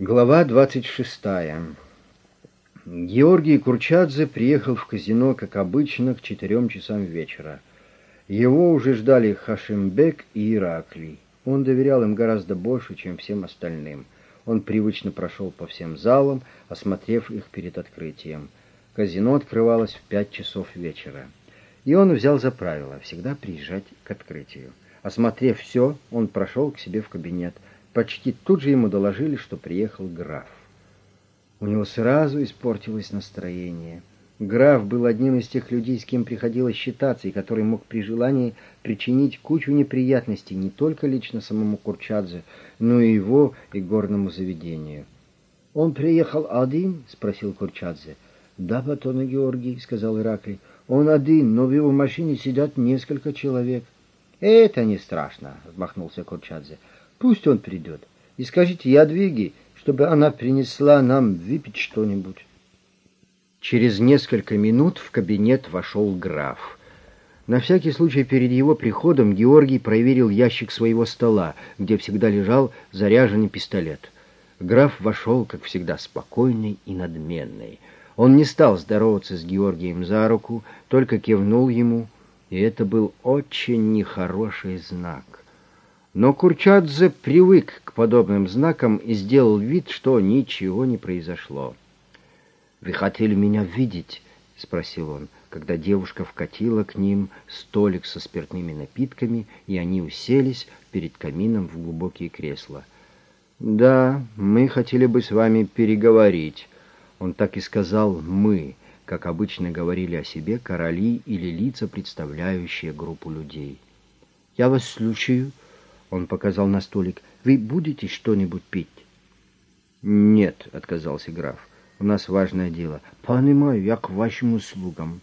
Глава 26. Георгий Курчадзе приехал в казино, как обычно, к четырем часам вечера. Его уже ждали Хашимбек и Ираклий. Он доверял им гораздо больше, чем всем остальным. Он привычно прошел по всем залам, осмотрев их перед открытием. Казино открывалось в пять часов вечера. И он взял за правило всегда приезжать к открытию. Осмотрев все, он прошел к себе в кабинет – Почти тут же ему доложили, что приехал граф. У него сразу испортилось настроение. Граф был одним из тех людей, с кем приходилось считаться, и который мог при желании причинить кучу неприятностей не только лично самому Курчадзе, но и его и горному заведению. «Он приехал один?» — спросил Курчадзе. «Да, Батона Георгий», — сказал Ираклий. «Он один, но в его машине сидят несколько человек». «Это не страшно», — отмахнулся Курчадзе. Пусть он придет. И скажите Ядвиге, чтобы она принесла нам выпить что-нибудь. Через несколько минут в кабинет вошел граф. На всякий случай перед его приходом Георгий проверил ящик своего стола, где всегда лежал заряженный пистолет. Граф вошел, как всегда, спокойный и надменный. Он не стал здороваться с Георгием за руку, только кивнул ему, и это был очень нехороший знак. Но Курчадзе привык к подобным знакам и сделал вид, что ничего не произошло. «Вы хотели меня видеть?» — спросил он, когда девушка вкатила к ним столик со спиртными напитками, и они уселись перед камином в глубокие кресла. «Да, мы хотели бы с вами переговорить». Он так и сказал «мы», как обычно говорили о себе короли или лица, представляющие группу людей. «Я вас слушаю», он показал на столик. «Вы будете что-нибудь пить?» «Нет», — отказался граф. «У нас важное дело». «Понимаю, я к вашим услугам».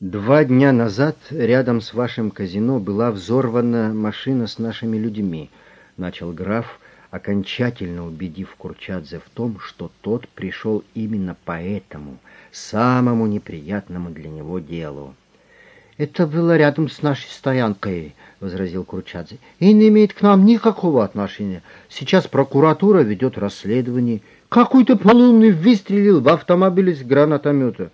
«Два дня назад рядом с вашим казино была взорвана машина с нашими людьми», — начал граф, окончательно убедив Курчадзе в том, что тот пришел именно по этому, самому неприятному для него делу. «Это было рядом с нашей стоянкой», — возразил Курчадзе, — «и не имеет к нам никакого отношения. Сейчас прокуратура ведет расследование. Какой-то полумный выстрелил в автомобиль из гранатомета.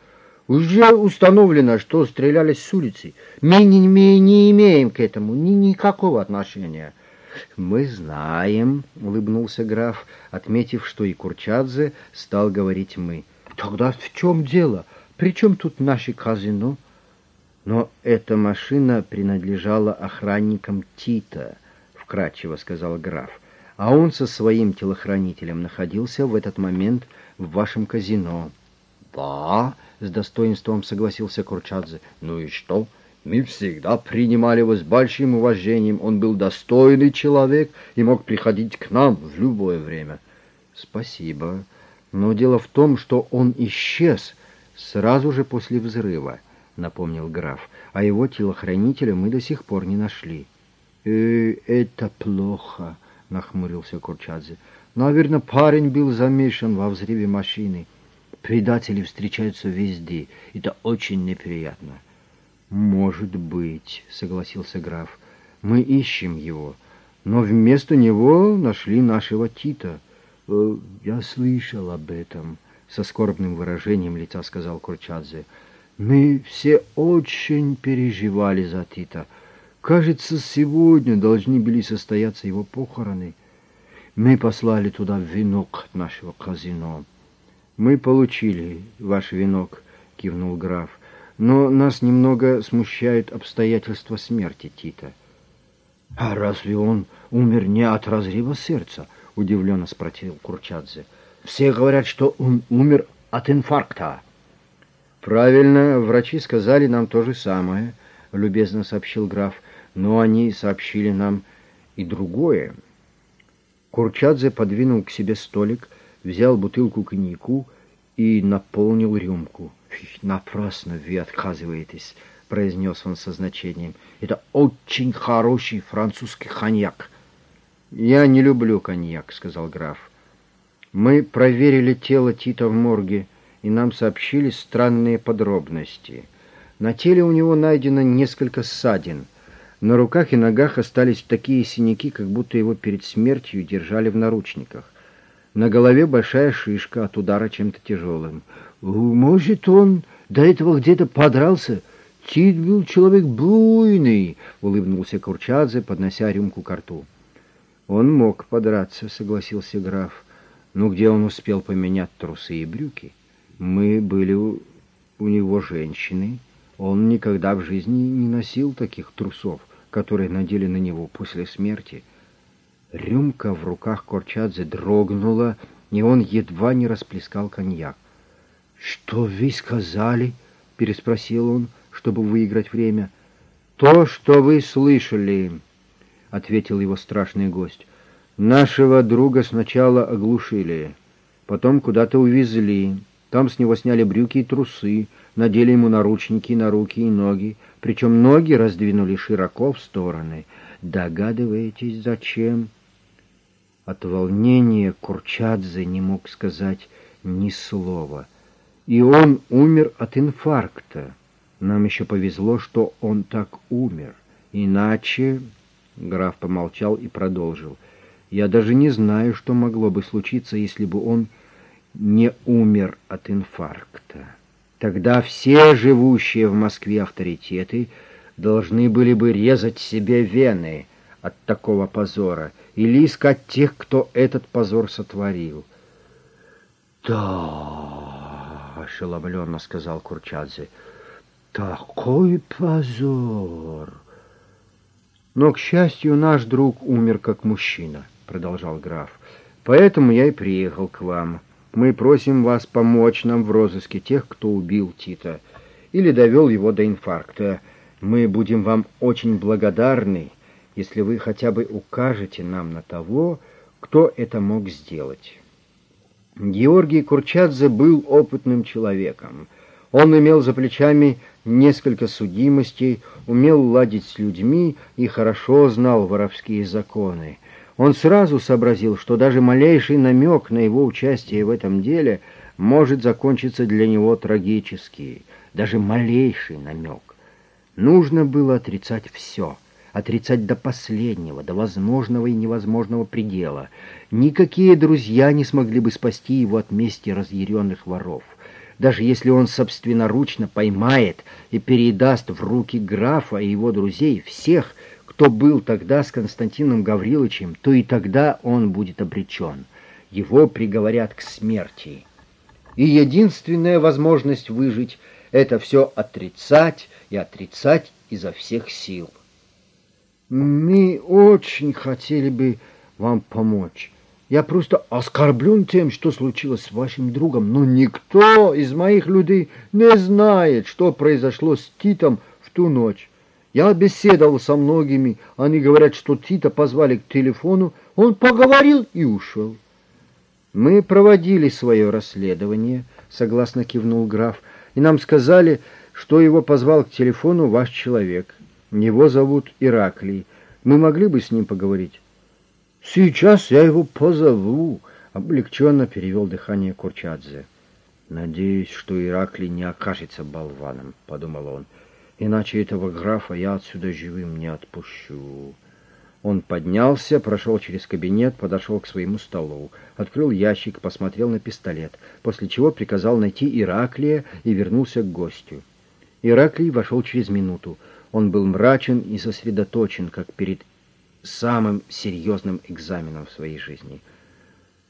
Уже установлено, что стрелялись с улицы. Мы не, мы не имеем к этому ни никакого отношения». «Мы знаем», — улыбнулся граф, отметив, что и Курчадзе стал говорить «мы». «Тогда в чем дело? При чем тут наше казино?» Но эта машина принадлежала охранникам Тита, вкратчиво сказал граф. А он со своим телохранителем находился в этот момент в вашем казино. Да, с достоинством согласился Курчадзе. Ну и что? Мы всегда принимали его с большим уважением. Он был достойный человек и мог приходить к нам в любое время. Спасибо. Но дело в том, что он исчез сразу же после взрыва. — напомнил граф, — «а его телохранителя мы до сих пор не нашли». «Э, это плохо», — нахмурился Курчадзе. «Наверное, парень был замешан во взрыве машины. Предатели встречаются везде. Это очень неприятно». «Может быть», — согласился граф. «Мы ищем его, но вместо него нашли нашего Тита». «Э, «Я слышал об этом», — со скорбным выражением лица сказал Курчадзе. Мы все очень переживали за Тита. Кажется, сегодня должны были состояться его похороны. Мы послали туда венок нашего казино. Мы получили ваш венок, кивнул граф. Но нас немного смущают обстоятельства смерти Тита. А разве он умер не от разрыва сердца? Удивленно спросил Курчадзе. Все говорят, что он умер от инфаркта. «Правильно, врачи сказали нам то же самое», — любезно сообщил граф, «но они сообщили нам и другое». Курчадзе подвинул к себе столик, взял бутылку коньяку и наполнил рюмку. «Напрасно вы отказываетесь», — произнес он со значением. «Это очень хороший французский коньяк». «Я не люблю коньяк», — сказал граф. «Мы проверили тело Тита в морге» и нам сообщили странные подробности. На теле у него найдено несколько ссадин. На руках и ногах остались такие синяки, как будто его перед смертью держали в наручниках. На голове большая шишка от удара чем-то тяжелым. «Может, он до этого где-то подрался?» Тит был человек буйный, — улыбнулся Курчадзе, поднося рюмку к рту. Он мог подраться, — согласился граф. Ну, где он успел поменять трусы и брюки? Мы были у, у него женщины. Он никогда в жизни не носил таких трусов, которые надели на него после смерти. Рюмка в руках Курчадзе дрогнула, и он едва не расплескал коньяк. — Что вы сказали? — переспросил он. — чтобы выиграть время. «То, что вы слышали», — ответил его страшный гость. «Нашего друга сначала оглушили, потом куда-то увезли. Там с него сняли брюки и трусы, надели ему наручники на руки и ноги, причем ноги раздвинули широко в стороны. Догадываетесь, зачем?» От волнения Курчадзе не мог сказать ни слова. И он умер от инфаркта. Нам еще повезло, что он так умер. Иначе...» Граф помолчал и продолжил. «Я даже не знаю, что могло бы случиться, если бы он не умер от инфаркта. Тогда все живущие в Москве авторитеты должны были бы резать себе вены от такого позора или искать тех, кто этот позор сотворил». «Да...» — ошеломленно сказал Курчадзе — такой позор! Но, к счастью, наш друг умер как мужчина, продолжал граф. Поэтому я и приехал к вам. Мы просим вас помочь нам в розыске тех, кто убил Тита или довел его до инфаркта. Мы будем вам очень благодарны, если вы хотя бы укажете нам на того, кто это мог сделать. Георгий Курчадзе был опытным человеком. Он имел за плечами несколько судимостей, умел ладить с людьми и хорошо знал воровские законы. Он сразу сообразил, что даже малейший намек на его участие в этом деле может закончиться для него трагически, даже малейший намек. Нужно было отрицать все, отрицать до последнего, до возможного и невозможного предела. Никакие друзья не смогли бы спасти его от мести разъяренных воров даже если он собственноручно поймает и передаст в руки графа и его друзей всех, кто был тогда с Константином Гавриловичем, то и тогда он будет обречен. Его приговорят к смерти. И единственная возможность выжить — это все отрицать и отрицать изо всех сил. «Мы очень хотели бы вам помочь», я просто оскорблен тем, что случилось с вашим другом, но никто из моих людей не знает, что произошло с Титом в ту ночь. Я беседовал со многими, они говорят, что Тита позвали к телефону, он поговорил и ушел. Мы проводили свое расследование, согласно кивнул граф, и нам сказали, что его позвал к телефону ваш человек. Его зовут Ираклий. Мы могли бы с ним поговорить? Сейчас я его позову, облегченно перевел дыхание Курчадзе. Надеюсь, что Ираклий не окажется болваном, подумал он. Иначе этого графа я отсюда живым не отпущу. Он поднялся, прошел через кабинет, подошел к своему столу, открыл ящик, посмотрел на пистолет, после чего приказал найти Ираклия и вернулся к гостю. Ираклий вошел через минуту. Он был мрачен и сосредоточен, как перед самым серьезным экзаменом в своей жизни —